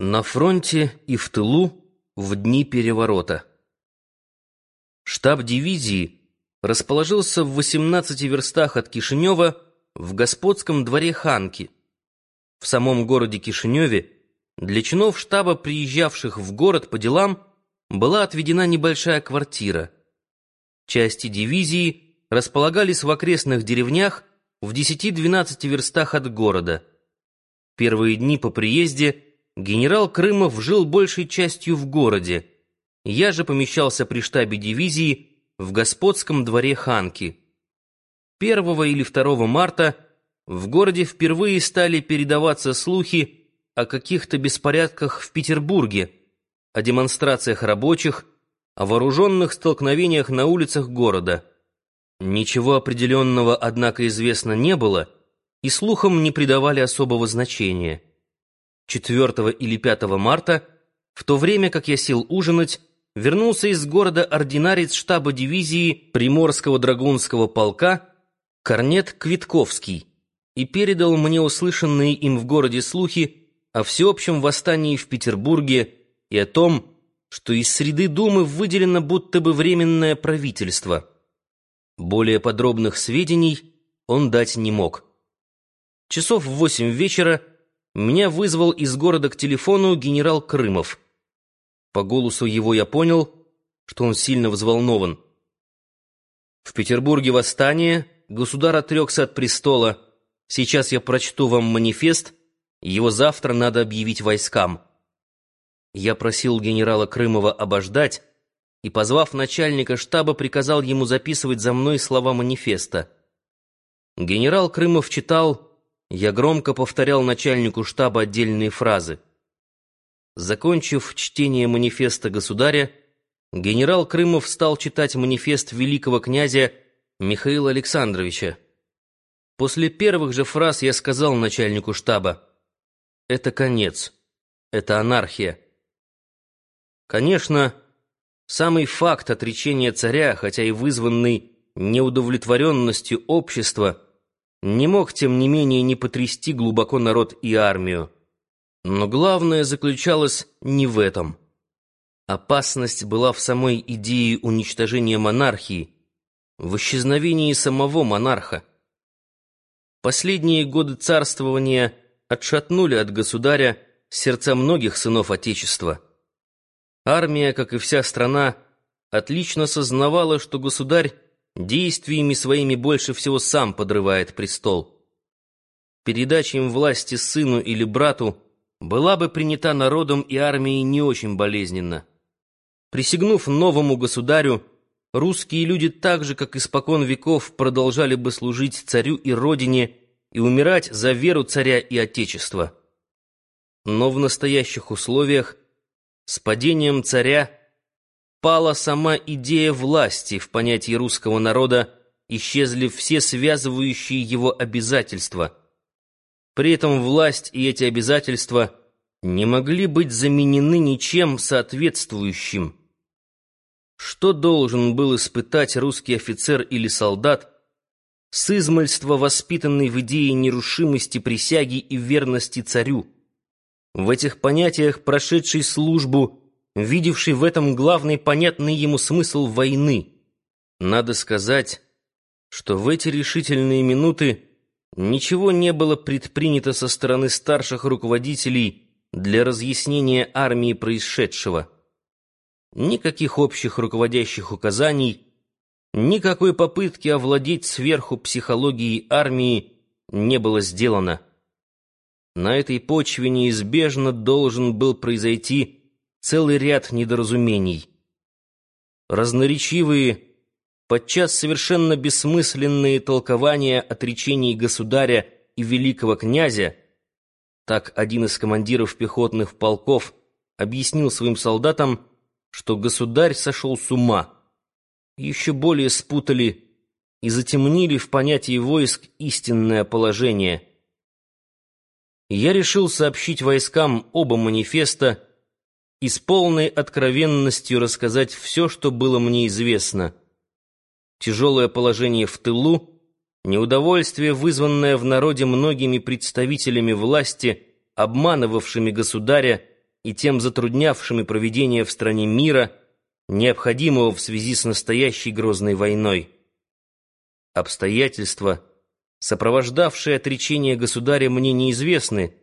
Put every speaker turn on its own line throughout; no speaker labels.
На фронте и в тылу в дни переворота. Штаб дивизии расположился в 18 верстах от Кишинева в господском дворе Ханки. В самом городе Кишиневе для чинов штаба, приезжавших в город по делам, была отведена небольшая квартира. Части дивизии располагались в окрестных деревнях в 10-12 верстах от города. Первые дни по приезде – Генерал Крымов жил большей частью в городе. Я же помещался при штабе дивизии в господском дворе Ханки. 1 или 2 марта в городе впервые стали передаваться слухи о каких-то беспорядках в Петербурге, о демонстрациях рабочих, о вооруженных столкновениях на улицах города. Ничего определенного, однако, известно не было, и слухам не придавали особого значения. 4 или 5 марта, в то время как я сел ужинать, вернулся из города ординарец штаба дивизии Приморского драгунского полка Корнет Квитковский и передал мне услышанные им в городе слухи о всеобщем восстании в Петербурге и о том, что из среды Думы выделено будто бы временное правительство. Более подробных сведений он дать не мог. Часов в восемь вечера меня вызвал из города к телефону генерал Крымов. По голосу его я понял, что он сильно взволнован. В Петербурге восстание, государь отрекся от престола. Сейчас я прочту вам манифест, его завтра надо объявить войскам. Я просил генерала Крымова обождать и, позвав начальника штаба, приказал ему записывать за мной слова манифеста. Генерал Крымов читал я громко повторял начальнику штаба отдельные фразы. Закончив чтение манифеста государя, генерал Крымов стал читать манифест великого князя Михаила Александровича. После первых же фраз я сказал начальнику штаба, «Это конец, это анархия». Конечно, самый факт отречения царя, хотя и вызванный неудовлетворенностью общества, не мог, тем не менее, не потрясти глубоко народ и армию. Но главное заключалось не в этом. Опасность была в самой идее уничтожения монархии, в исчезновении самого монарха. Последние годы царствования отшатнули от государя сердца многих сынов Отечества. Армия, как и вся страна, отлично сознавала, что государь действиями своими больше всего сам подрывает престол. Передача им власти сыну или брату была бы принята народом и армией не очень болезненно. Присягнув новому государю, русские люди так же, как испокон веков, продолжали бы служить царю и родине и умирать за веру царя и отечества. Но в настоящих условиях с падением царя пала сама идея власти в понятии русского народа, исчезли все связывающие его обязательства. При этом власть и эти обязательства не могли быть заменены ничем соответствующим. Что должен был испытать русский офицер или солдат, с измальства воспитанный в идее нерушимости присяги и верности царю? В этих понятиях прошедший службу видевший в этом главный понятный ему смысл войны. Надо сказать, что в эти решительные минуты ничего не было предпринято со стороны старших руководителей для разъяснения армии происшедшего. Никаких общих руководящих указаний, никакой попытки овладеть сверху психологией армии не было сделано. На этой почве неизбежно должен был произойти целый ряд недоразумений. Разноречивые, подчас совершенно бессмысленные толкования отречений государя и великого князя, так один из командиров пехотных полков объяснил своим солдатам, что государь сошел с ума, еще более спутали и затемнили в понятии войск истинное положение. Я решил сообщить войскам оба манифеста, и с полной откровенностью рассказать все, что было мне известно. Тяжелое положение в тылу, неудовольствие, вызванное в народе многими представителями власти, обманывавшими государя и тем затруднявшими проведение в стране мира, необходимого в связи с настоящей грозной войной. Обстоятельства, сопровождавшие отречение государя, мне неизвестны,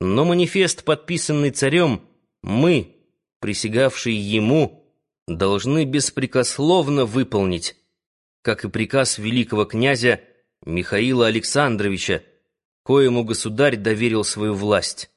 но манифест, подписанный царем, мы, присягавшие ему, должны беспрекословно выполнить, как и приказ великого князя Михаила Александровича, коему государь доверил свою власть.